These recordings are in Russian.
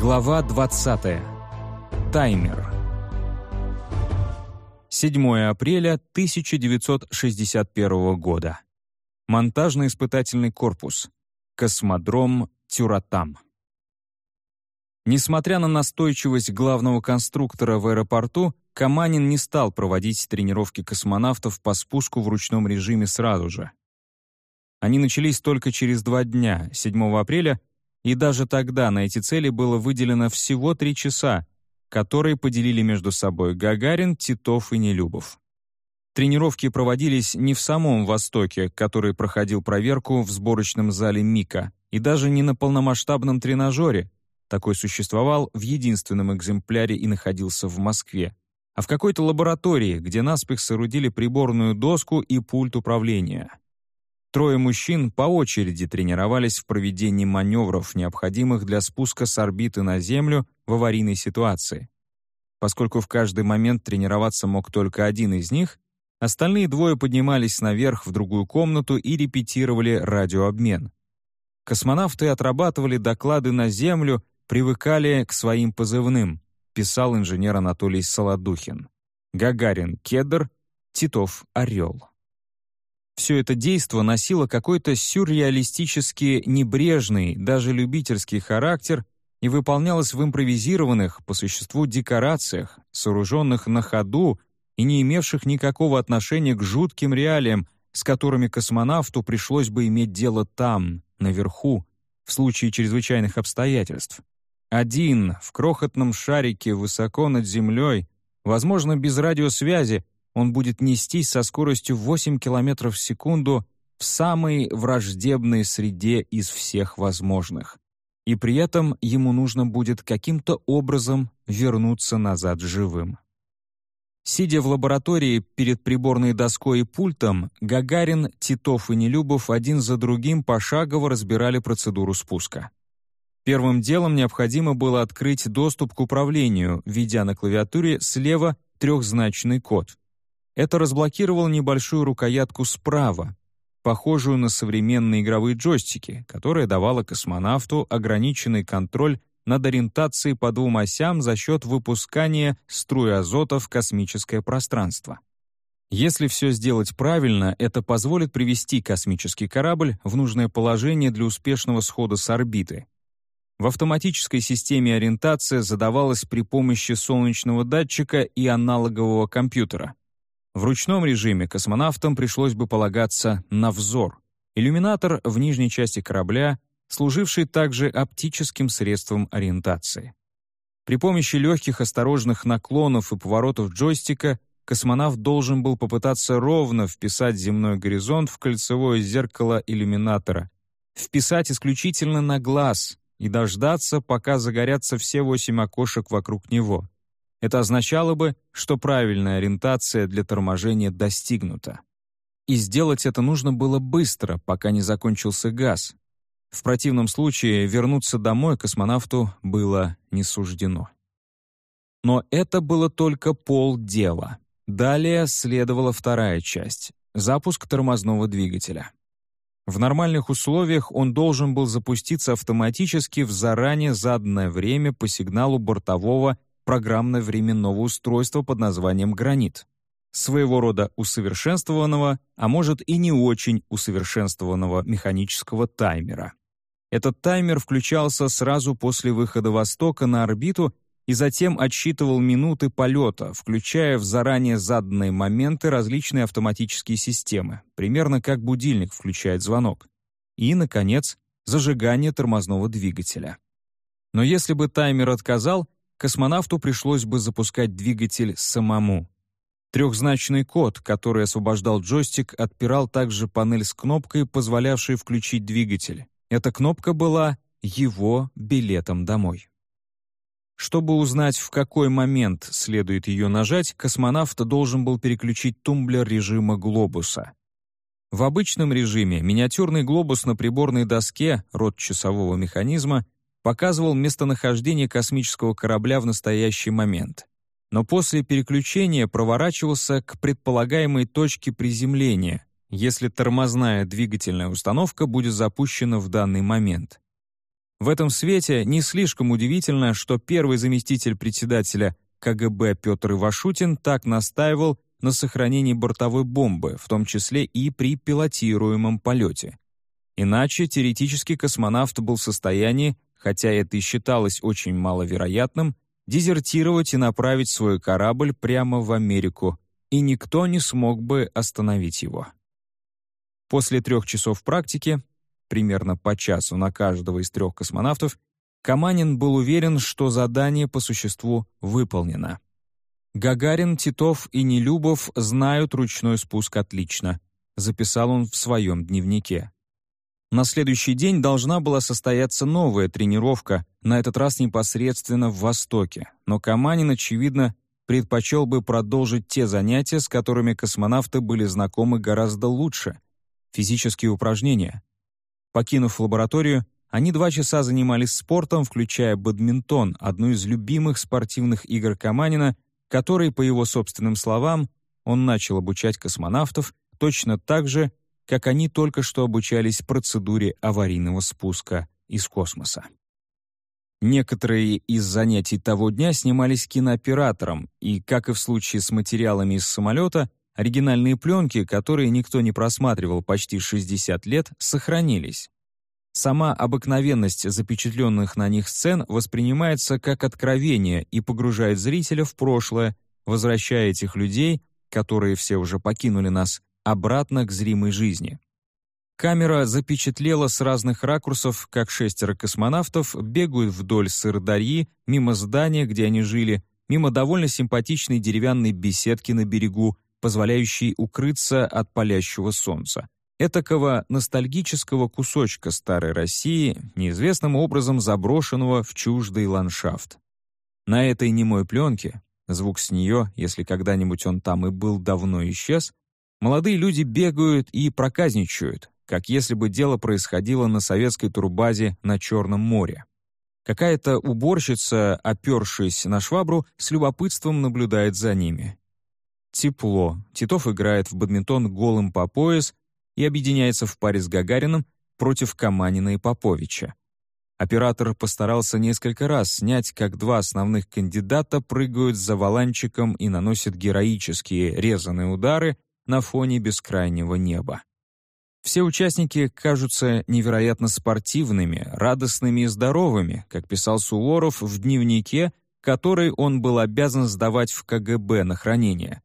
Глава 20. Таймер. 7 апреля 1961 года. Монтажно-испытательный корпус. Космодром Тюратам. Несмотря на настойчивость главного конструктора в аэропорту, Каманин не стал проводить тренировки космонавтов по спуску в ручном режиме сразу же. Они начались только через два дня, 7 апреля, и даже тогда на эти цели было выделено всего три часа, которые поделили между собой Гагарин, Титов и Нелюбов. Тренировки проводились не в самом Востоке, который проходил проверку в сборочном зале МИКа, и даже не на полномасштабном тренажере, такой существовал в единственном экземпляре и находился в Москве, а в какой-то лаборатории, где наспех соорудили приборную доску и пульт управления. Трое мужчин по очереди тренировались в проведении маневров, необходимых для спуска с орбиты на Землю в аварийной ситуации. Поскольку в каждый момент тренироваться мог только один из них, остальные двое поднимались наверх в другую комнату и репетировали радиообмен. Космонавты отрабатывали доклады на Землю, привыкали к своим позывным, писал инженер Анатолий Солодухин. Гагарин — кедр, Титов — орел. Все это действо носило какой-то сюрреалистически небрежный, даже любительский характер и выполнялось в импровизированных, по существу, декорациях, сооруженных на ходу и не имевших никакого отношения к жутким реалиям, с которыми космонавту пришлось бы иметь дело там, наверху, в случае чрезвычайных обстоятельств. Один, в крохотном шарике, высоко над землей, возможно, без радиосвязи, он будет нестись со скоростью 8 км в секунду в самой враждебной среде из всех возможных. И при этом ему нужно будет каким-то образом вернуться назад живым. Сидя в лаборатории перед приборной доской и пультом, Гагарин, Титов и Нелюбов один за другим пошагово разбирали процедуру спуска. Первым делом необходимо было открыть доступ к управлению, введя на клавиатуре слева трехзначный код. Это разблокировало небольшую рукоятку справа, похожую на современные игровые джойстики, которая давала космонавту ограниченный контроль над ориентацией по двум осям за счет выпускания струй азота в космическое пространство. Если все сделать правильно, это позволит привести космический корабль в нужное положение для успешного схода с орбиты. В автоматической системе ориентация задавалась при помощи солнечного датчика и аналогового компьютера. В ручном режиме космонавтам пришлось бы полагаться на взор. Иллюминатор в нижней части корабля, служивший также оптическим средством ориентации. При помощи легких осторожных наклонов и поворотов джойстика космонавт должен был попытаться ровно вписать земной горизонт в кольцевое зеркало иллюминатора, вписать исключительно на глаз и дождаться, пока загорятся все восемь окошек вокруг него. Это означало бы, что правильная ориентация для торможения достигнута. И сделать это нужно было быстро, пока не закончился газ. В противном случае вернуться домой космонавту было не суждено. Но это было только полдела. Далее следовала вторая часть — запуск тормозного двигателя. В нормальных условиях он должен был запуститься автоматически в заранее заданное время по сигналу бортового программно-временного устройства под названием «Гранит», своего рода усовершенствованного, а может и не очень усовершенствованного механического таймера. Этот таймер включался сразу после выхода «Востока» на орбиту и затем отсчитывал минуты полета, включая в заранее заданные моменты различные автоматические системы, примерно как будильник включает звонок. И, наконец, зажигание тормозного двигателя. Но если бы таймер отказал, космонавту пришлось бы запускать двигатель самому. Трехзначный код, который освобождал джойстик, отпирал также панель с кнопкой, позволявшей включить двигатель. Эта кнопка была его билетом домой. Чтобы узнать, в какой момент следует ее нажать, космонавт должен был переключить тумблер режима глобуса. В обычном режиме миниатюрный глобус на приборной доске, род часового механизма, показывал местонахождение космического корабля в настоящий момент. Но после переключения проворачивался к предполагаемой точке приземления, если тормозная двигательная установка будет запущена в данный момент. В этом свете не слишком удивительно, что первый заместитель председателя КГБ Петр Ивашутин так настаивал на сохранении бортовой бомбы, в том числе и при пилотируемом полете. Иначе теоретически космонавт был в состоянии, хотя это и считалось очень маловероятным, дезертировать и направить свой корабль прямо в Америку, и никто не смог бы остановить его. После трех часов практики, примерно по часу на каждого из трех космонавтов, Каманин был уверен, что задание по существу выполнено. Гагарин, Титов и Нелюбов знают ручной спуск отлично, записал он в своем дневнике. На следующий день должна была состояться новая тренировка, на этот раз непосредственно в Востоке, но Каманин, очевидно, предпочел бы продолжить те занятия, с которыми космонавты были знакомы гораздо лучше — физические упражнения. Покинув лабораторию, они два часа занимались спортом, включая бадминтон, одну из любимых спортивных игр Каманина, который, по его собственным словам, он начал обучать космонавтов точно так же, как они только что обучались процедуре аварийного спуска из космоса. Некоторые из занятий того дня снимались кинооператором, и, как и в случае с материалами из самолета, оригинальные пленки, которые никто не просматривал почти 60 лет, сохранились. Сама обыкновенность запечатленных на них сцен воспринимается как откровение и погружает зрителя в прошлое, возвращая этих людей, которые все уже покинули нас, обратно к зримой жизни. Камера запечатлела с разных ракурсов, как шестеро космонавтов бегают вдоль Сырдарьи, мимо здания, где они жили, мимо довольно симпатичной деревянной беседки на берегу, позволяющей укрыться от палящего солнца. Этакого ностальгического кусочка старой России, неизвестным образом заброшенного в чуждый ландшафт. На этой немой пленке, звук с нее, если когда-нибудь он там и был, давно исчез, Молодые люди бегают и проказничают, как если бы дело происходило на советской турбазе на Черном море. Какая-то уборщица, опершись на швабру, с любопытством наблюдает за ними. Тепло. Титов играет в бадминтон голым по пояс и объединяется в паре с Гагарином против Каманина и Поповича. Оператор постарался несколько раз снять, как два основных кандидата прыгают за валанчиком и наносят героические резаные удары на фоне бескрайнего неба. Все участники кажутся невероятно спортивными, радостными и здоровыми, как писал Суворов в дневнике, который он был обязан сдавать в КГБ на хранение.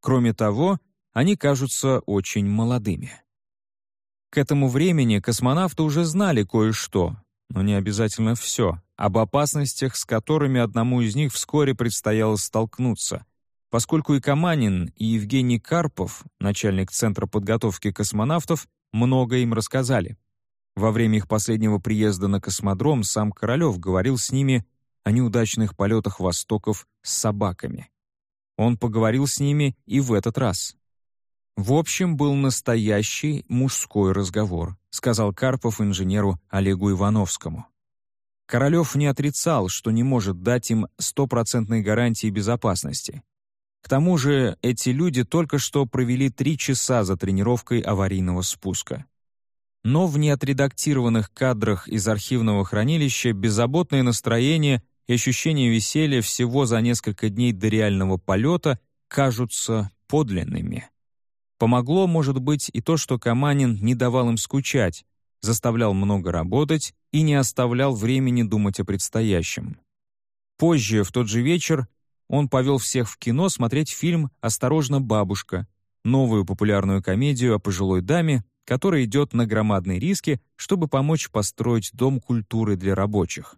Кроме того, они кажутся очень молодыми. К этому времени космонавты уже знали кое-что, но не обязательно все, об опасностях, с которыми одному из них вскоре предстояло столкнуться — поскольку и Каманин, и Евгений Карпов, начальник Центра подготовки космонавтов, много им рассказали. Во время их последнего приезда на космодром сам Королёв говорил с ними о неудачных полетах Востоков с собаками. Он поговорил с ними и в этот раз. В общем, был настоящий мужской разговор, сказал Карпов инженеру Олегу Ивановскому. Королёв не отрицал, что не может дать им стопроцентной гарантии безопасности, к тому же эти люди только что провели три часа за тренировкой аварийного спуска. Но в неотредактированных кадрах из архивного хранилища беззаботное настроение и ощущение веселья всего за несколько дней до реального полета кажутся подлинными. Помогло, может быть, и то, что Каманин не давал им скучать, заставлял много работать и не оставлял времени думать о предстоящем. Позже, в тот же вечер, он повел всех в кино смотреть фильм «Осторожно, бабушка», новую популярную комедию о пожилой даме, которая идет на громадные риски, чтобы помочь построить дом культуры для рабочих.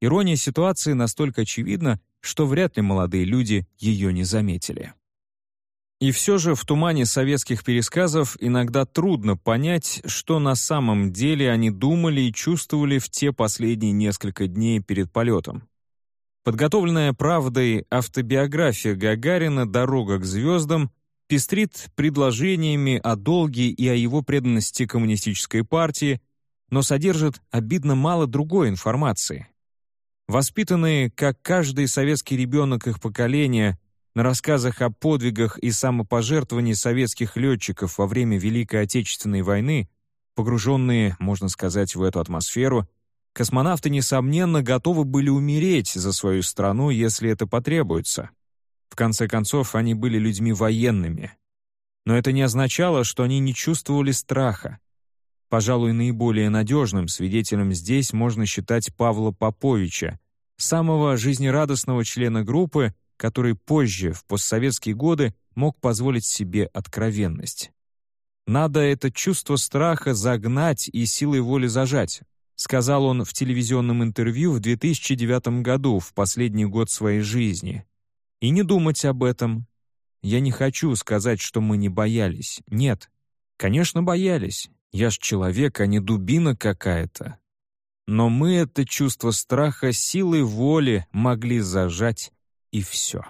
Ирония ситуации настолько очевидна, что вряд ли молодые люди ее не заметили. И все же в тумане советских пересказов иногда трудно понять, что на самом деле они думали и чувствовали в те последние несколько дней перед полетом. Подготовленная правдой автобиография Гагарина «Дорога к звездам» пестрит предложениями о долге и о его преданности коммунистической партии, но содержит обидно мало другой информации. Воспитанные, как каждый советский ребенок их поколения, на рассказах о подвигах и самопожертвовании советских летчиков во время Великой Отечественной войны, погруженные, можно сказать, в эту атмосферу, Космонавты, несомненно, готовы были умереть за свою страну, если это потребуется. В конце концов, они были людьми военными. Но это не означало, что они не чувствовали страха. Пожалуй, наиболее надежным свидетелем здесь можно считать Павла Поповича, самого жизнерадостного члена группы, который позже, в постсоветские годы, мог позволить себе откровенность. «Надо это чувство страха загнать и силой воли зажать», сказал он в телевизионном интервью в 2009 году, в последний год своей жизни. «И не думать об этом. Я не хочу сказать, что мы не боялись. Нет. Конечно, боялись. Я ж человек, а не дубина какая-то. Но мы это чувство страха силой воли могли зажать, и все.